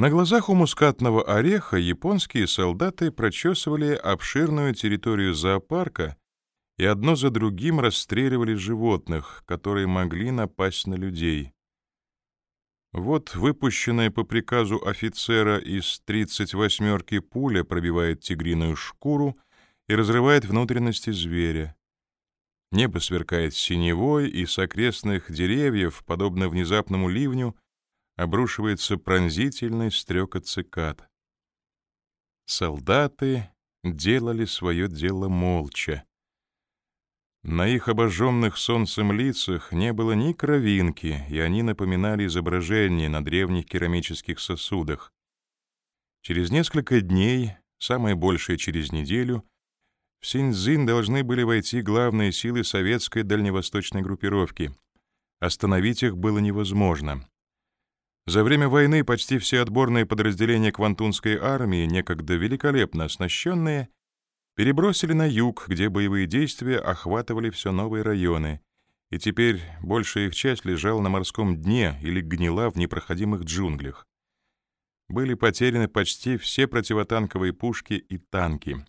На глазах у мускатного ореха японские солдаты прочесывали обширную территорию зоопарка и одно за другим расстреливали животных, которые могли напасть на людей. Вот выпущенная по приказу офицера из 38-ки пуля пробивает тигриную шкуру и разрывает внутренности зверя. Небо сверкает синевой, и с окрестных деревьев, подобно внезапному ливню, обрушивается пронзительный стрекот цикад. Солдаты делали свое дело молча. На их обожженных солнцем лицах не было ни кровинки, и они напоминали изображения на древних керамических сосудах. Через несколько дней, самое большее через неделю, в Синьцзин должны были войти главные силы советской дальневосточной группировки. Остановить их было невозможно. За время войны почти все отборные подразделения Квантунской армии, некогда великолепно оснащенные, перебросили на юг, где боевые действия охватывали все новые районы, и теперь большая их часть лежала на морском дне или гнила в непроходимых джунглях. Были потеряны почти все противотанковые пушки и танки.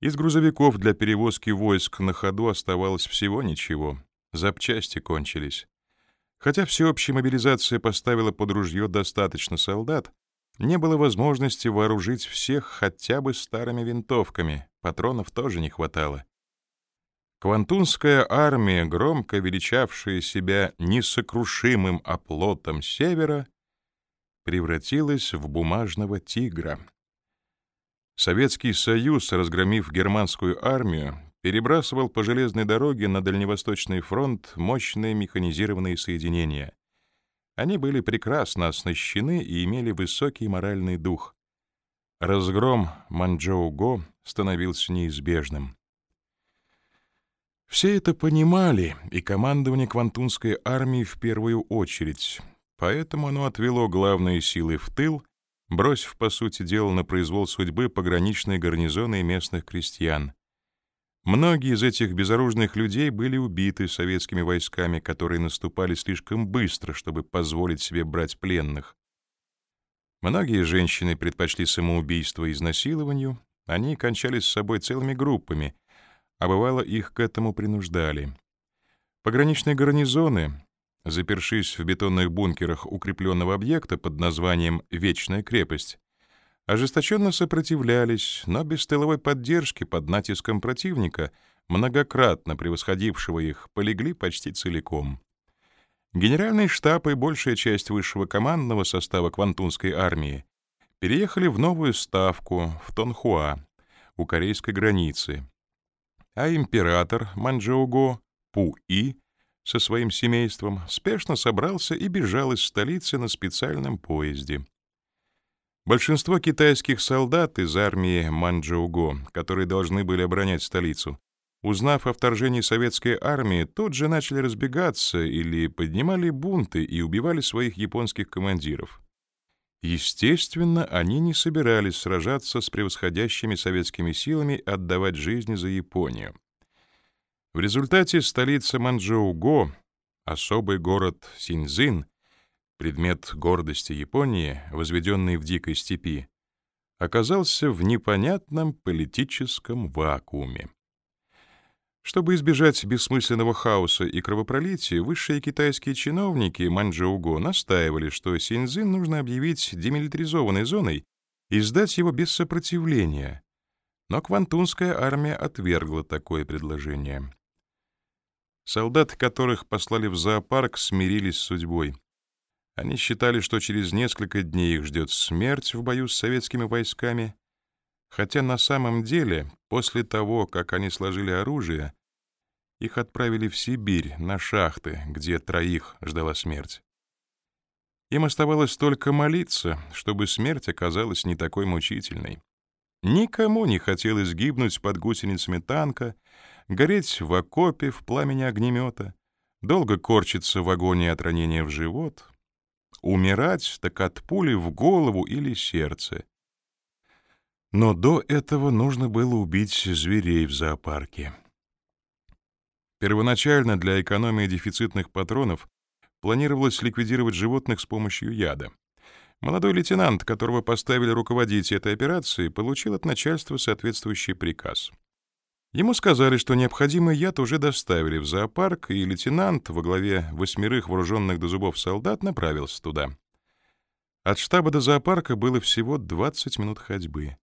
Из грузовиков для перевозки войск на ходу оставалось всего ничего. Запчасти кончились. Хотя всеобщая мобилизация поставила под ружье достаточно солдат, не было возможности вооружить всех хотя бы старыми винтовками, патронов тоже не хватало. Квантунская армия, громко величавшая себя несокрушимым оплотом севера, превратилась в бумажного тигра. Советский Союз, разгромив германскую армию, перебрасывал по железной дороге на Дальневосточный фронт мощные механизированные соединения. Они были прекрасно оснащены и имели высокий моральный дух. Разгром Манчжоу-Го становился неизбежным. Все это понимали, и командование Квантунской армии в первую очередь, поэтому оно отвело главные силы в тыл, бросив, по сути дела, на произвол судьбы пограничные гарнизоны местных крестьян. Многие из этих безоружных людей были убиты советскими войсками, которые наступали слишком быстро, чтобы позволить себе брать пленных. Многие женщины предпочли самоубийство изнасилованию, они кончались с собой целыми группами, а бывало их к этому принуждали. Пограничные гарнизоны, запершись в бетонных бункерах укрепленного объекта под названием «Вечная крепость», ожесточенно сопротивлялись, но без тыловой поддержки под натиском противника, многократно превосходившего их, полегли почти целиком. Генеральный штаб и большая часть высшего командного состава Квантунской армии переехали в новую ставку в Тонхуа, у корейской границы, а император Манчжоуго Пу-И со своим семейством спешно собрался и бежал из столицы на специальном поезде. Большинство китайских солдат из армии Манчжоуго, которые должны были оборонять столицу, узнав о вторжении советской армии, тут же начали разбегаться или поднимали бунты и убивали своих японских командиров. Естественно, они не собирались сражаться с превосходящими советскими силами отдавать жизни за Японию. В результате столица Манчжоуго, особый город Синьцзин, предмет гордости Японии, возведенный в дикой степи, оказался в непонятном политическом вакууме. Чтобы избежать бессмысленного хаоса и кровопролития, высшие китайские чиновники Манчжоуго настаивали, что Синьцзин нужно объявить демилитаризованной зоной и сдать его без сопротивления. Но Квантунская армия отвергла такое предложение. Солдаты, которых послали в зоопарк, смирились с судьбой. Они считали, что через несколько дней их ждет смерть в бою с советскими войсками, хотя на самом деле, после того, как они сложили оружие, их отправили в Сибирь, на шахты, где троих ждала смерть. Им оставалось только молиться, чтобы смерть оказалась не такой мучительной. Никому не хотелось гибнуть под гусеницами танка, гореть в окопе в пламени огнемета, долго корчиться в агонии от ранения в живот, Умирать так от пули в голову или сердце. Но до этого нужно было убить зверей в зоопарке. Первоначально для экономии дефицитных патронов планировалось ликвидировать животных с помощью яда. Молодой лейтенант, которого поставили руководить этой операцией, получил от начальства соответствующий приказ. Ему сказали, что необходимый яд уже доставили в зоопарк, и лейтенант во главе восьмерых вооруженных до зубов солдат направился туда. От штаба до зоопарка было всего 20 минут ходьбы.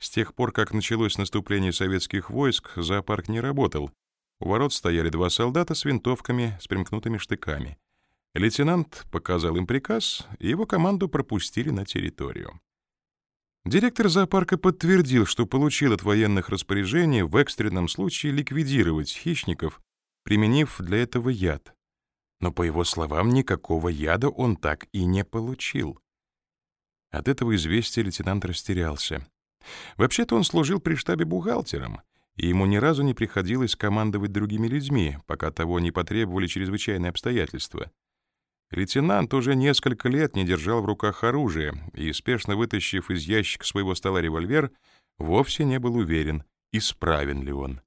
С тех пор, как началось наступление советских войск, зоопарк не работал. У ворот стояли два солдата с винтовками, с примкнутыми штыками. Лейтенант показал им приказ, и его команду пропустили на территорию. Директор зоопарка подтвердил, что получил от военных распоряжение в экстренном случае ликвидировать хищников, применив для этого яд. Но, по его словам, никакого яда он так и не получил. От этого известия лейтенант растерялся. Вообще-то он служил при штабе бухгалтером, и ему ни разу не приходилось командовать другими людьми, пока того не потребовали чрезвычайные обстоятельства. Лейтенант уже несколько лет не держал в руках оружие и, спешно вытащив из ящика своего стола револьвер, вовсе не был уверен, исправен ли он.